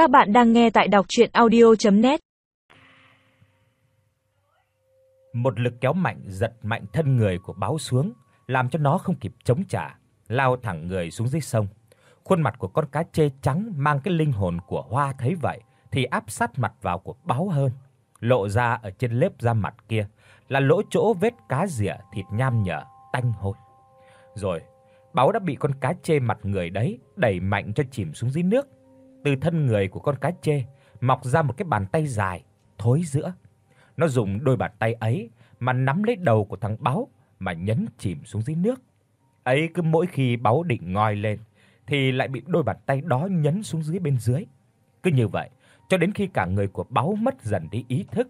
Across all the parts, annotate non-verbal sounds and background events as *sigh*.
Các bạn đang nghe tại đọc audio net Một lực kéo mạnh giật mạnh thân người của báo xuống, làm cho nó không kịp chống trả, lao thẳng người xuống dưới sông. Khuôn mặt của con cá chê trắng mang cái linh hồn của hoa thấy vậy thì áp sát mặt vào của báo hơn. Lộ ra ở trên lớp da mặt kia là lỗ chỗ vết cá rỉa thịt nham nhở, tanh hôi. Rồi, báo đã bị con cá chê mặt người đấy đẩy mạnh cho chìm xuống dưới nước. Từ thân người của con cá chê mọc ra một cái bàn tay dài, thối giữa. Nó dùng đôi bàn tay ấy mà nắm lấy đầu của thằng báo mà nhấn chìm xuống dưới nước. Ấy cứ mỗi khi báo định ngoi lên thì lại bị đôi bàn tay đó nhấn xuống dưới bên dưới. Cứ như vậy, cho đến khi cả người của báo mất dần đi ý thức,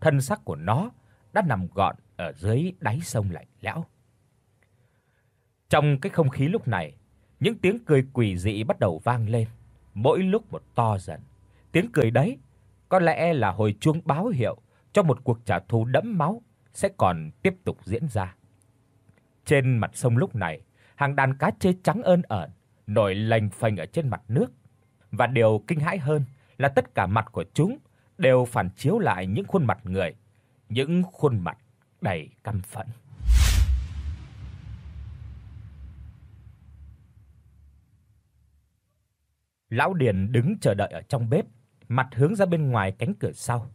thân xác của nó đã nằm gọn ở dưới đáy sông lạnh lẽo. Trong cái không khí lúc này, những tiếng cười quỷ dị bắt đầu vang lên, mỗi lúc một to dần. Tiếng cười đấy có lẽ là hồi chuông báo hiệu cho một cuộc trả thù đẫm máu sẽ còn tiếp tục diễn ra. Trên mặt sông lúc này, hàng đàn cá trê trắng ơn ẩn nổi lềnh phềnh ở trên mặt nước, và điều kinh hãi hơn là tất cả mặt của chúng đều phản chiếu lại những khuôn mặt người, những khuôn mặt đầy căm phẫn. Lão Điền đứng chờ đợi ở trong bếp, mặt hướng ra bên ngoài cánh cửa sau.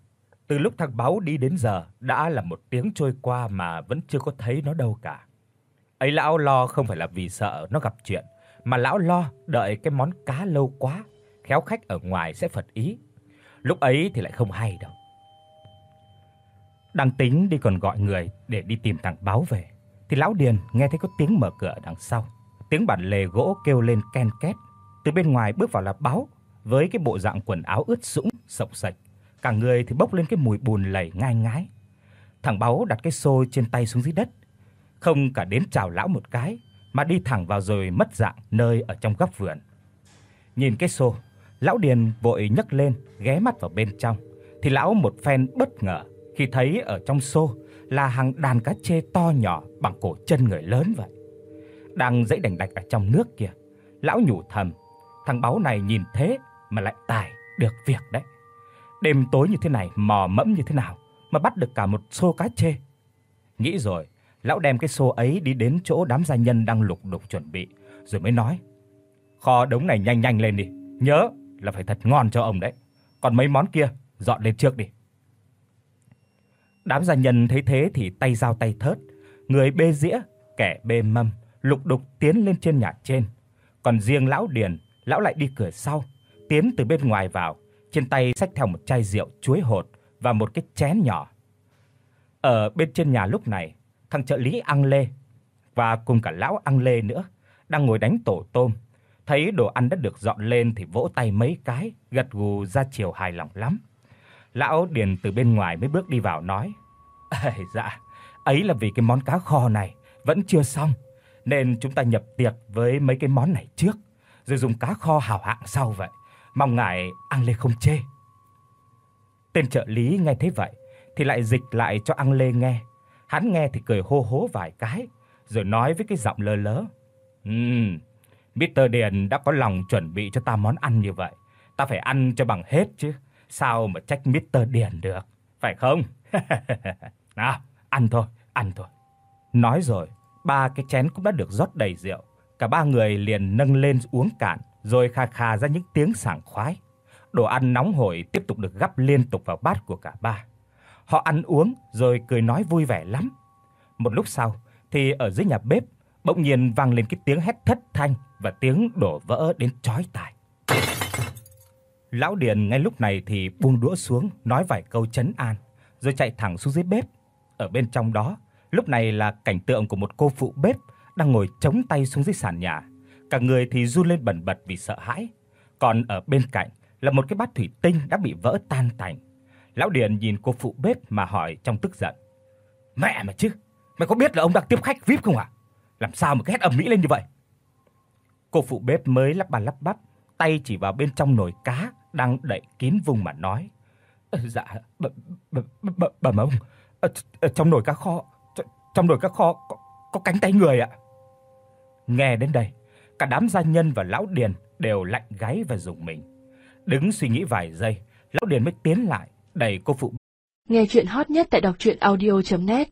Từ lúc thằng báo đi đến giờ đã là một tiếng trôi qua mà vẫn chưa có thấy nó đâu cả. Ấy lão lo không phải là vì sợ nó gặp chuyện, mà lão lo đợi cái món cá lâu quá, khéo khách ở ngoài sẽ phật ý. Lúc ấy thì lại không hay đâu. Đang tính đi còn gọi người để đi tìm thằng báo về, thì lão Điền nghe thấy có tiếng mở cửa đằng sau. Tiếng bản lề gỗ kêu lên ken két. Từ bên ngoài bước vào là báo với cái bộ dạng quần áo ướt sũng, sộc sạch, cả người thì bốc lên cái mùi bùn lầy ngai ngái. Thằng báo đặt cái xô trên tay xuống dưới đất, không cả đến chào lão một cái mà đi thẳng vào rồi mất dạng nơi ở trong góc vườn. Nhìn cái xô, lão Điền vội nhấc lên, ghé mắt vào bên trong, thì lão một phen bất ngờ khi thấy ở trong xô là hàng đàn cá trê to nhỏ bằng cổ chân người lớn vậy. Đang dãy đành đạch ở trong nước kìa. Lão nhủ thầm, thằng báo này nhìn thế mà lại tài được việc đấy. Đêm tối như thế này mò mẫm như thế nào mà bắt được cả một xô cá chê Nghĩ rồi, lão đem cái xô ấy đi đến chỗ đám gia nhân đang lục đục chuẩn bị, rồi mới nói: "Kho đống này nhanh nhanh lên đi, nhớ là phải thật ngon cho ông đấy. Còn mấy món kia dọn lên trước đi." Đám gia nhân thấy thế thì tay dao tay thớt, người bê dĩa, kẻ bê mâm, lục đục tiến lên trên nhà trên. Còn riêng lão Điền, lão lại đi cửa sau, tiến từ bên ngoài vào, trên tay xách theo một chai rượu chuối hột và một cái chén nhỏ. Ở bên trên nhà lúc này, thằng trợ lý Ăn Lê và cùng cả lão Ăn Lê nữa đang ngồi đánh tổ tôm. Thấy đồ ăn đã được dọn lên thì vỗ tay mấy cái, gật gù ra chiều hài lòng lắm. Lão Điền từ bên ngoài mới bước đi vào nói: "Ây dạ, ấy là vì cái món cá kho này vẫn chưa xong, nên chúng ta nhập tiệc với mấy cái món này trước, rồi dùng cá kho hảo hạng sau vậy. Mong ngài ăn lê không chê." Tên trợ lý nghe thấy vậy thì lại dịch lại cho ăn lê nghe. Hắn nghe thì cười hô hố vài cái, rồi nói với cái giọng lơ lớ: "Ừm, Mr. Điền đã có lòng chuẩn bị cho ta món ăn như vậy, ta phải ăn cho bằng hết chứ." sao mà trách Mr. Điền được, phải không? *laughs* nào, ăn thôi, ăn thôi. Nói rồi, ba cái chén cũng đã được rót đầy rượu, cả ba người liền nâng lên uống cạn, rồi kha kha ra những tiếng sảng khoái. Đồ ăn nóng hổi tiếp tục được gắp liên tục vào bát của cả ba. Họ ăn uống rồi cười nói vui vẻ lắm. Một lúc sau thì ở dưới nhà bếp bỗng nhiên vang lên cái tiếng hét thất thanh và tiếng đổ vỡ đến chói tai. Lão Điền ngay lúc này thì buông đũa xuống, nói vài câu trấn an, rồi chạy thẳng xuống dưới bếp. Ở bên trong đó, lúc này là cảnh tượng của một cô phụ bếp đang ngồi chống tay xuống dưới sàn nhà, cả người thì run lên bần bật vì sợ hãi. Còn ở bên cạnh là một cái bát thủy tinh đã bị vỡ tan tành. Lão Điền nhìn cô phụ bếp mà hỏi trong tức giận: "Mẹ mà chứ, mày có biết là ông đang tiếp khách VIP không à? Làm sao mà cái hét ầm ĩ lên như vậy?" Cô phụ bếp mới lắp ba lắp bắp, tay chỉ vào bên trong nồi cá đang đậy kín vùng mà nói. Ờ, "Dạ, bà bà bà, bà ở, ở trong nồi cá kho, trong nồi cá kho có, có cánh tay người ạ." Nghe đến đây, cả đám gia nhân và lão điền đều lạnh gáy và rùng mình. Đứng suy nghĩ vài giây, lão Điền mới tiến lại, đẩy cô phụ. Nghe truyện hot nhất tại doctruyenaudio.net